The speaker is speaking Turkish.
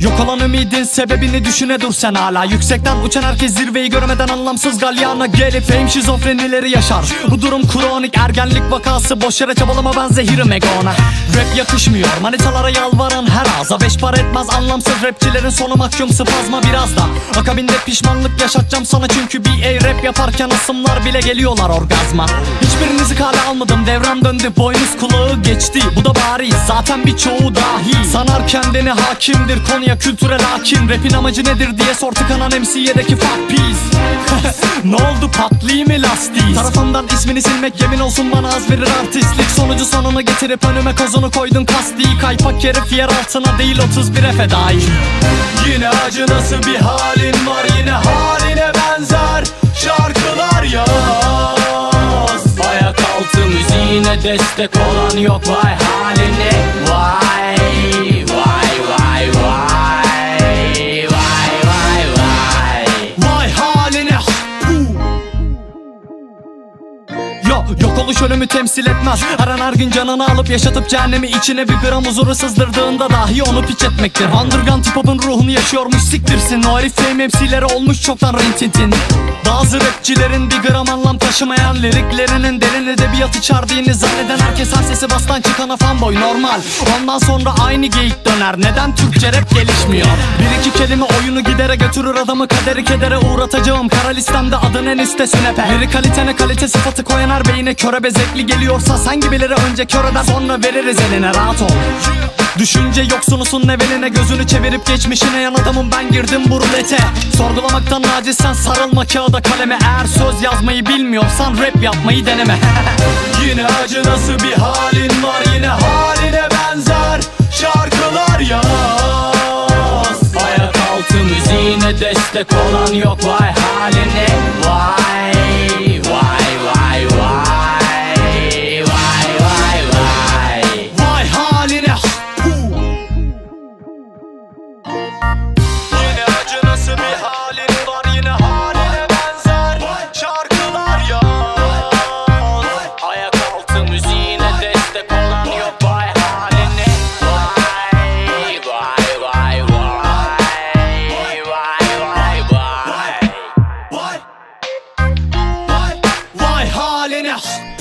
yok olan ümidin sebebini düşüne dur sen hala. Yüksekten uçan herkes zirveyi görmeden anlamsız galyana gelip Fame şizofrenileri yaşar. Bu durum kronik ergenlik vakası. Boş yere çabalama ben zehirim egona. Rap yakışmıyor manitalara yalvaran her ağza. Beş para etmez anlamsız rapçilerin sonu mahkum spazma biraz da Akabinde pişmanlık yaşatacağım sana çünkü bir rap yaparken asımlar bile geliyorlar orgazma. Hiçbirinizi kale almadım devran döndü boynuz kulağı geçti. Bu da bariz zaten birçoğu dahi. Sanar kendini hakimdir konuya kültürel hakim Rapin amacı nedir diye sor. Tıkanan MC'deki fuck peace. Ne oldu patlayayım mı lastiği Tarafından ismini silmek yemin olsun bana az verir artistlik. Sonucu sonunu getirip önüme kozunu koydun kasti Kaypak herif. Yer altına değil 31'e fedai. Yine acı nasıl bir halin var yine haline benzer Şarkılar yaz. Ayak altı müziğine destek olan yok vay haline yok oluş ölümü temsil etmez. Aran her gün canını alıp yaşatıp cehennemi içine bir gram huzuru sızdırdığında dahi onu piç etmektir. Underground hip hop'un ruhunu yaşıyormuş siktirsin. O herif fame MC'leri olmuş çoktan rintintin Bazı rapçilerin bir gram anlam taşımayan liriklerinin derin edebiyat içerdiğini zanneden herkes her sesi bastan çıkana fanboy normal. Ondan sonra aynı geyik döner. Neden Türkçe rap gelişmiyor? Bir kelime oyunu gidere götürür adamı kaderi kedere uğratacağım. Kara adın en üstte sünepe Lirik kalitene kalite sıfatı koyan her beyine köre bezekli geliyorsa Sen gibileri önce kör eder sonra veririz eline. Rahat ol. Düşünce yoksunusun eveline gözünü çevirip geçmişine yan adamım. Ben girdim bu rulete. Sorgulamaktan acizsen sarılma kağıda kaleme. Eğer söz yazmayı bilmiyorsan rap yapmayı deneme. Yine acı nasıl bir halin var? Yine haline Destek olan yok vay haline vay. Oh.